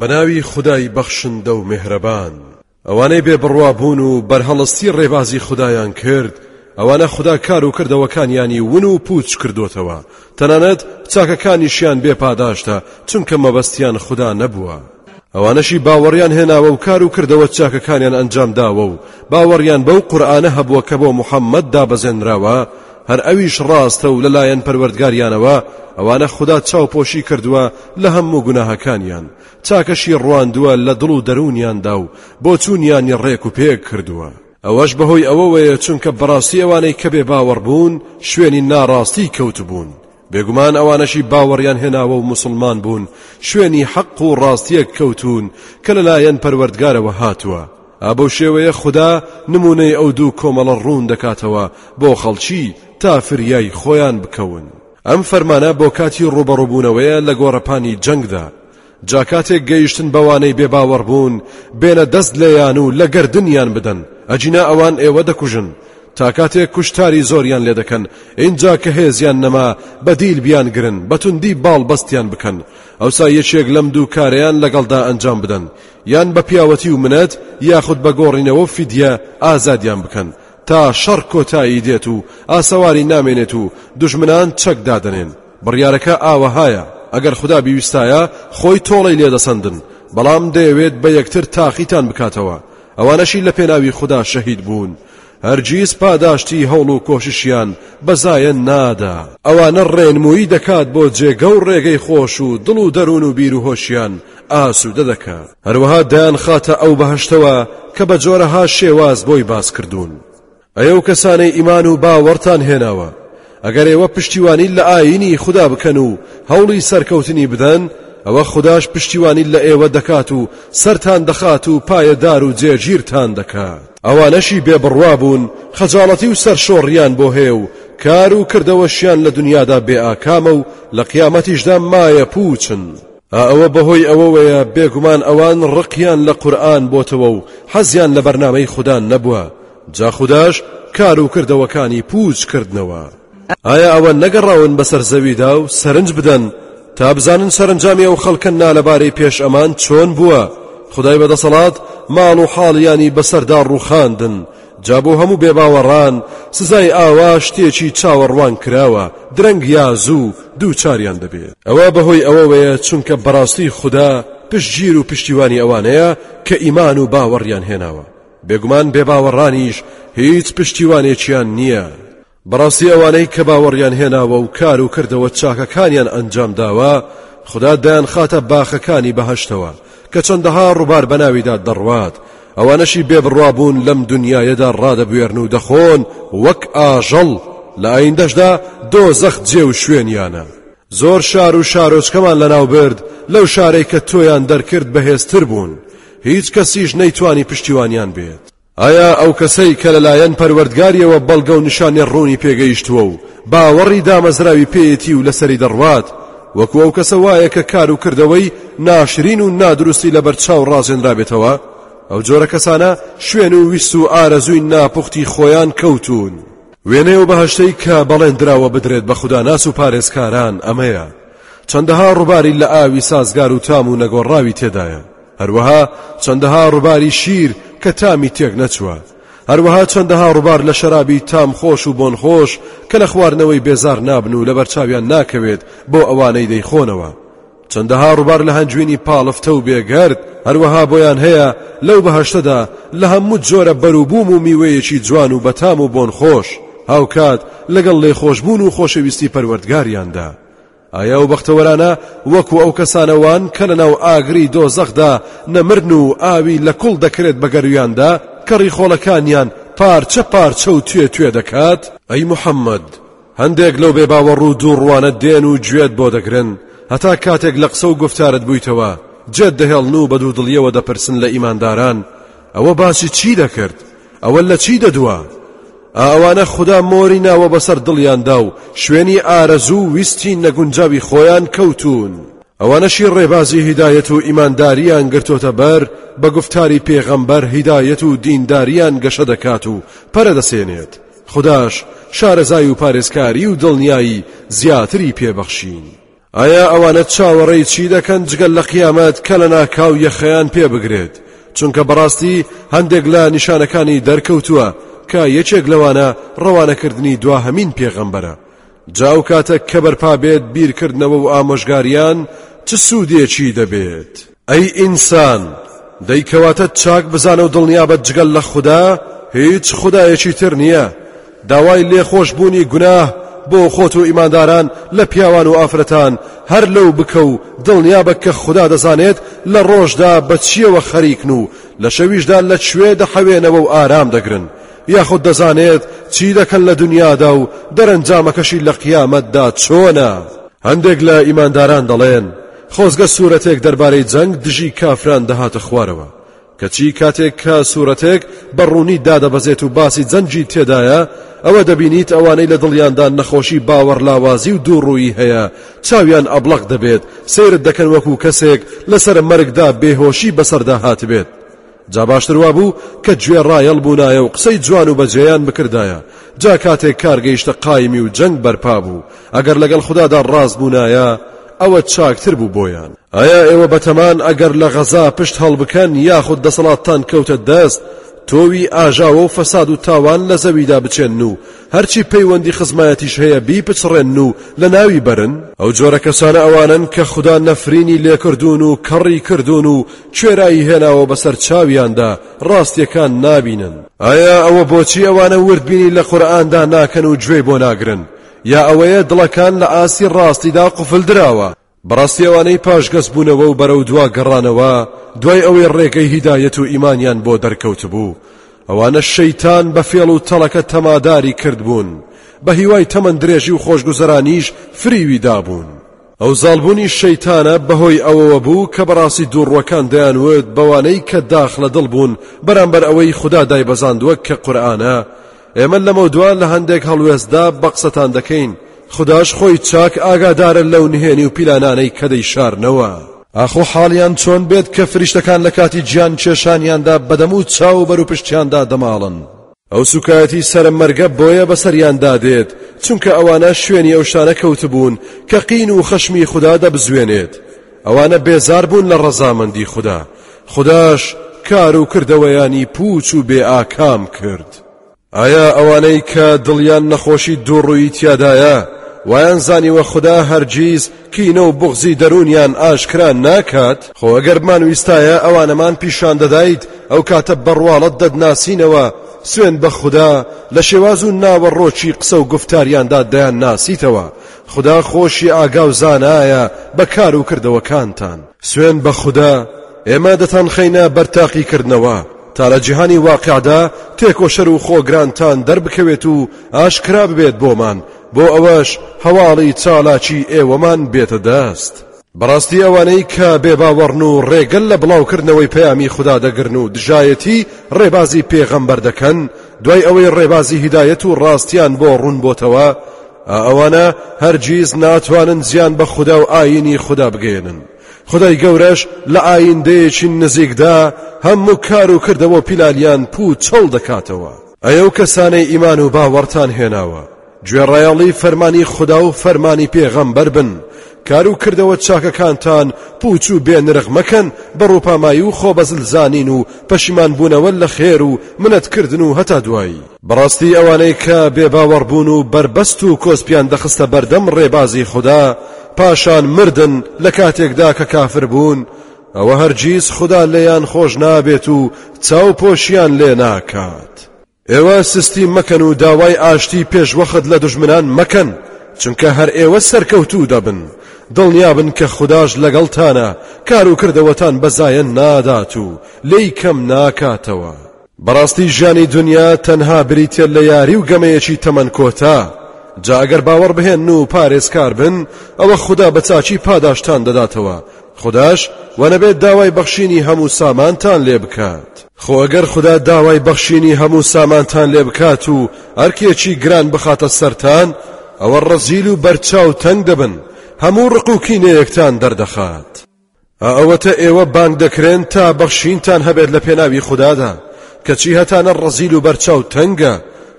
بەناوی خودای بەخشندە و مێهرەبان. ئەوانەی بێ بڕوا بوون و بەرهەڵستی ڕێبازی خودایان کرد ئەوانە خودا کار و کردەوەکانیانی ون و پووچ کردۆتەوە تەنانەت چاکەکانیشیان بێ پاداشتە چونکە مەبەستیان خودا نەبووە ئەوانەشی باوەڕیان هێناوە و کار و کردەوە چاکەکانیان ئەنجام داوە و باوەڕیان بەو قورئانە هەبووە کە بۆ محەممەد دابەزێنراوە هەر ئەویش ڕاستە و لەلایەن پەروەردگاریانەوە ئەوانە خودا چاوپۆشی کردووە لە هەموو گوناهەکانیان چاکەشی ڕواندووە لە دڵ و دەروونیاندا و بۆ چوونیانی ڕێک و پێک کردووە ئەوەش بەهۆی ئەوەوەیە چونکە بەڕاستی ئەوانەی کە بێ باوەڕ بوون شوێنی ناڕاستی کەوتبوون بێگومان ئەوانەشی باوەڕیان هێناوە و مسلمان بوون شوێنی حەق و ڕاستیەک کەوتون کە لەلایەن پەروەردگارەوە هاتووە ئابە و شێوەیە خوددا نمونەی ئەو دوو کۆمەڵە ڕوون دەکاتەوە بۆ خەڵکی تا فریای خۆیان بکەون ئەم فەرمانە بۆ کاتی ڕوبەڕوبوونەوەیە لە گۆڕەپانی جەنگدا جا کاتێک گەیشتن بەوانەی بێ باوەڕ بوون بێنە دەست لێیان و لە گەردنیان بدەن ئەجینا ئەوان ئێوە دەکوژن تا کاتێک کوشتاری زۆریان لێ دەکەن ئینجا کە هێزیان نەما بەدیل بیان گرن بەتوندی باڵ بەستیان بکەن ئەوسا یەکێک لەم دوو کارەیان لەگەڵدا ئەنجام بدەن یان بە پیاوەتی و منەت یاخود بە گۆڕینەوە فیدە ئازادیان بکەن تا شەڕ کۆتایی دێت و ئاسەواری نامێنێت و دژمنان چەک دادەنێن بڕیارەکە ئاوەهایە، ئەگەر خودا بیویستایە خۆی تۆڵەی لێ دەسەندن، بەڵام دەیەوێت بە یەکتر تاقیتان بکاتەوە، ئەوانەشی لە پێناوی خودا شەهید بوون، هەرگیز پاداشتی هەوڵ و کۆششیان بە زایە نادا. ئەوانە ڕێنموویی دەکات بۆ جێگە و ڕێگەی خۆش و دڵ و دەروون و بیر و هۆشیان ئاسوودە دەکات. هەروەها دەیانخاتە ئەو بەهەشتەوە کە بە جۆرەها شێواز بۆی باس کردوون. ئەی ئەو کەسانەی ئیمان و باوەڕتان هێناوە، ئەگەر ئێوە پشتیوانی لە ئایینی خودا بکەن و هەوڵی سەرکەوتنی بدەن، ئەوە خوداش پشتیوانی لە ئێوە دەکات و سەرتان دەخات و پایەدار و جێگیرتان دەکات. ئەوانەشی بێ بڕوا بوون خەجاڵەتی و سەرشۆڕییان بۆ هەیە و کار و کردەوەشیان لە دنیادا بێ ئاکامە و لە قیامەتیشدا مایەپووچن. ئا ئەوە بەهۆی ئەوەوەیە بێگومان ئەوان ڕقیان لە قورئان بۆتەوە و حەزیان لە بەرنامەی خودا نەبووە جا خوداش کار و کردەوەکانی پووچ کردنەوە ئایا ئەوە نەگەڕاون بەسەر زەویدا و سەرنج بدەن تا بزانن سەرنجامی ئەو خەڵکە نالەبارەی پێش ئەمان چۆن بووە خدای بەدەسەڵات ماڵ و حاڵیانی بەسەردا ڕووخاندن جا بۆ هەموو بێباوەڕان سزای ئاوا شتێکی چاوەڕوان کراوە درەنگ یا زوو دووچاریان دەبێت ئەوە بەهۆی ئەوەوەیە چونکە بەڕاستی خوددا پشتگیر و پشتیوانی ئەوانەیە کە ئیمان و باوەڕیان هێناوە بێگومان بێباوەڕانیش هیچ پشتیوانێکیان نییە بەڕاستی ئەوانەی کە باوەڕیان هێناوە و کار و کردەوە چاکەکانیان ئەنجام داوە خدا دەیانخاتە باخەکانی بەهەشتەوە کە چەندەها ڕووبار بەناویدا دەڕوات ئەوانەشی بێبڕوابوون لەم دنیایەدا ڕادەبوێرن و دەخۆن وەک ئاژەڵ لە ئایندەشدا دۆزەخ جێ و شوێنیانە زۆر شار و شارۆچکەمان لەناو برد لەو شارەی کە تۆیان دەرکرد بەهێزتر بوون هیچ کەسیش نەیتوانی پشتیوانیان بێت ئایا ئەو کەسەی کە لەلایەن پەروەردگاریەوە بەڵگە و نیشانەی ڕوونی پێگەیشتووە و باوەڕی دامەزراوی پێیەتی و لەسەری دەڕوات وەکو ئەو کەسە وایە کە کار و کردەوەی ناشرین و نادروستی لەبەر چاو ڕازێنرابێتەوە ئەو جۆرە کەسانە شوێن و ویست و ئارەزووی ناپوختی خۆیان کەوتون وێنەی و بەهشتەی کە بەڵێن دراوە بدرێت بە خوددا ناس و پارێزکاران ئەمەیە چەندەها ڕووباری لە ئاوی سازگار و تام و نەگۆڕاوی تێدایە هەروەها چەندەها ڕوباری شیر کە تامی تێک نەچووە هەروەها چەندەها ڕوبار لە شەرابی تام خۆش و بۆن خۆش کە لە خواردنەوەی بێزار نابن و لەبەرچاویان ناکەوێت بۆ ئەوانەی دەیخۆنەوە چەندەها ڕوبار لە هەنجوینی پاڵفتە و بێگەرد هەروەها بۆیان هەیە لەو بەهشتەدا لە هەموو جۆرە بەروبووم و میوەیەکی جوان و بەتام و بۆن خۆش هاوکات لەگەڵ لێخۆشببوون و خۆشەویستی پەروەردگاریاندا ئایا ئەو بەختەوەرانە وەکو ئەو کەسانە وان کە لەناو ئاگری دۆزەخدا نەمرن و ئاوی لە کوڵ دەکرێت بە گەرویاندا کە ڕیخۆڵەکانیان پارچە پارچە و توێ توێ دەکات ئەی محەممەد هەندێک لەو بێ باوەڕ و دووڕوانە دێن و گوێت بۆ دەگرن هەتا کاتێک لە قسە و گفتارت بوویتەوە جێت دەهێڵن و بە دوودڵیەوە دەپرسن لە ئیمانداران ئەوە باسی چی دەکرد ئەوە لە چی دەدوا؟ ئەوانە خودا مۆری ناوە بەسەر دڵیاندا و شوێنی ئارەزوو و ویستی نەگونجاوی خۆیان کەوتون ئەوانەشی ڕێبازی هیدایەت و ئیمانداریان گرتۆتە بەر بە گفتاری پێغەمبەر هیدایەت و دینداریان گەشە دەکات و پەرەدەسێنێت خداش شارەزای و پارێزکاری و دڵنیایی زیاتری پێبەخشین ئایا ئەوانە چاوەڕێی چی دەکەن جگەل لە قیامەت کە لە ناکاو یەخەیان پێ بگرێت چونکە بەڕاستی هەندێک لە نیشانەکانی دەرکەوتووە کە یەکێک لەوانە ڕەوانەکردنی دواهەمین پێغەمبەرە جا ئەو کاتە کە بەرپا بێت بیرکردنەوە و ئامۆژگاریان چ سوودێکی دەبێت؟ ئەی ئینسان، دەی کەواتە چاک بزانە و دڵنیابە جگە لە خودا هیچ خودایەکی تر نییە، داوای لێخۆشبوونی گوناه بۆ خۆت و ئیمانداران لە پیاوان و ئافرەتان هەر لەو بکە و دڵنیابە کە خودا دەزانێت لە ڕۆژدا بە چییەوە خەریکن و لە شەویشدا لە کوێ دەحەوێنەوە و ئارام دەگرن یاخود دەزانێت چی دەکەن لە دنیادا و دەرەنجامەکەشی لە قیامەتدا چۆنە هەندێک لە ئیمانداران دەڵێن خۆزگە سورەتێک دەربارەی جەنگ دژی کافران دەهاتە خوارەوە، کەچی کاتێک کە سورەتێک بە ڕوونی دادەبەزێت و باسی جەنگی تێدایە، ئەوە دەبینیت ئەوانەی لە دڵیاندا نەخۆشی باوەڕلاوازی و دووڕوویی هەیە چاویان ئەبڵەق دەبێت، سەیرت دەکەن وەکو کەسێک لەسەر مەرگدا بێهۆشی بەسەردا هاتبێت. جا باشتر وابوو کە گوێ ڕایەڵ بوونایە و قسەی جوان و بەجێیان بکردایە جا کاتێک کار گەیشتە قایمی و جەنگ بەرپا بوو ئەگەر لەگەڵ خودادا ڕاست بوونایە ئەوە چاکتر بوو بۆیان ئایا ئێوە بەتەمان ئەگەر لە غەزا پشت هەڵبکەن یاخود دەسەڵاتتان کەوتە دەست تۆوی ئاژاوە و فەساد و تاوان لە زەویدا بچێن و هەرچی پەیوەندی خزمایەتیش هەیە بیپچڕێنن و لەناوی بەرن؟ ئەو جۆرە کەسانە ئەوانەن کە خودا نەفرینی لێکردوون و کەڕی کردوون و کوێرایی هێناوە بەسەر چاویاندا ڕاستیەکان نابینن. ئایا ئەوە بۆچی ئەوانە وردبینی لە قورئاندا ناکەن و گوێی بۆ ناگرن؟ یا ئەوەیە دڵەکان لە ئاستی ڕاستیدا قوفلدراوە؟ بەڕاستی ئەوانەی پاشگەز بوونەوە و بەرەو دوا گەڕانەوە دوای ئەوەی ڕێگەی هیدایەت و ئیمانیان بۆ دەرکەوتبوو ئەوانە شەیتان بە فێڵ و تەڵەکە تەماداری کردبوون بە هیوای تەمەن درێژی و خۆشگوزەرانیش فریوی دابوون ئەو زاڵبوونی شەیتانە بەهۆی ئەوەوە بوو کە بەڕاستی دووڕوەکان دەیانوت بەوانەی کە داخ لە دڵ بوون بەرامبەر ئەوەی خدا دایبەزاندووە کە قورئانە ئێمە لەمەودوا لە هەندێک هەڵوێستدا بە قسەتان دەکەین خوداش خۆی چاک ئاگادارە لەو نهێنی و پیلانانەی کە دەیشارنەوە ئاخۆ حاڵیان چۆن بێت کە فریشتەکان لە کاتی گیان کێشانیاندا بەدەم و چاو و بەروپشتیاندا دەماڵن ئەو سوکایەتی سەرە مەرگە بۆیە بەسەریان دادێت چونکە ئەوانە شوێنی ئەو شتانە کەوتبوون کە قین و خەشمی خوددا دەبزوێنێت ئەوانە بێزار بوون لە ڕەزامەندی خودا خوداش کار و کردەوەیانی پوچ و بێ ئاکام کرد ئایا ئەوانەی کە دڵیان نەخۆشی دووڕووی تیادایە وایان زانیوە خدا هەرگیز کینە و بغزی دەروونیان ئاشکرا ناکات خۆ ئەگەر بمانویستایە ئەوانەمان پیشان دەدایت ئەو کاتە بەڕواڵەت دەدناسینەوە سوێن بە خودا لە شێواز و ناوەڕۆکی قسە و گفتاریاندا دەیان ناسیتەوە خودا خۆشی ئاگاو زانایە بە کار و کردەوەکانتان. سوێن بە خودا ئێمە دەتانخەینە بەر تاقیکردنەوە تا لە جیهانی واقیعدا تێکۆشەر و خۆگرانتان دەربکەوێت و ئاشکرا ببێت بۆمان، بۆ ئەوەش هەواڵی چالاکی ئێوەمان بێتە دەست. بەڕاستی ئەوانەی کە بێ باوەڕن و ڕێگە لە بڵاوکردنەوەی پەیامی خودا دەگرن و دژایەتی ڕێبازی پێغەمبەر دەکەن دوای ئەوەی ڕێبازی هیدایەت و ڕاستیان بۆ ڕوون بۆتەوە ئەوانە هەرگیز ناتوانن زیان بە خودا و ئاینی خودا بگەێنن خدای گەورەش لە ئایندەیەکی نزیکدا هەموو کار و کردەوە پیلالیان پوو چڵ دەکاتەوە ئەو کەسانەی ئیمان و باوەڕتان هێناوە گوێڕایەڵی فەرمانی خودا و فەرمانی پێغەمبەر بن، کار و کردەوە چاکەکانتان پووچ و بێ نرخ مەکەن بە ڕووپامایی و خۆبەزلزانین و پەشیمان بوونەوە لە خێر و منەتکردن و هەتا دوایی. بەڕاستی ئەوانەی کە بێباوەڕ بوون و بەربەست و کۆسپیان دەخستە بەردەم ڕێبازی خودا، پاشان مردن لە کاتێکدا کە کافر بوون، ئەوە هەرگیز خودا لێیان خۆش نابێت و چاوپۆشییان لێ ناکات. ئێوە سستی مەکەن و داوای ئاشتی پێش وەخت لە دوژمنان مەکەن چونکە هەر ئێوە سەرکەوتوو دەبن دڵنیابن کە خوداش لەگەڵتانە کار و کردەوەتان بەزایەن نادات و لێی کەم ناکاتەوە بەڕاستی ژیانی دنیا تەنها بریتە لە یاری و گەمەیەکی تەمەن کۆتا جا ئەگەر باوەڕ بهێن و پارێزکار بن ئەوە خوددا بە چاچی پاداشتان دەداتەوە خودداش وەنەبێت داوای بەخشینی هەموو سامانتان لێ بکات خۆ ئەگەر خودا داوای بەخشینی هەموو سامانتان لێ بکات و ئەرکێکی گران بخاتە سەرتان ئەوە ڕەزیل و بەرچاو تەنگ دەبن هەموو ڕق و کینەیەکتان دەردەخات ئەوەتە ئێوە بانگ دەکرێن تا بەخشینتان هەبێت لە پێناوی خوددادا کەچی هەتانە ڕەزیل و بەرچاو تەنگە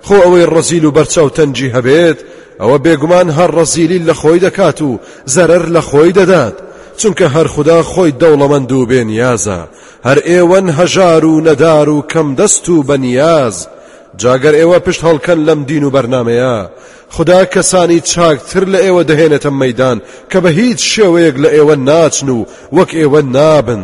خۆ ئەوەی ڕەزیل و بەرچاو تەنجی هەبێت ئەوە بێگومان هەر ڕەزیلی لە خۆی دەکات و زەرەر لە خۆی دەدات چونکە هەر خوددا خۆی دەوڵەمەند و بێنیازە هەر ئێوەن هەژار و نەدار و کەم دەست و بەنیاز، جا گەر ئێوە پشت هەڵکەن لەم دین و بەرنامەیە، خودا کەسانی چاکتر لە ئێوە دەهێنێتە مەیدان کە بە هیچ شێوەیەک لە ئێوە ناچن و وەک ئێوە نابن.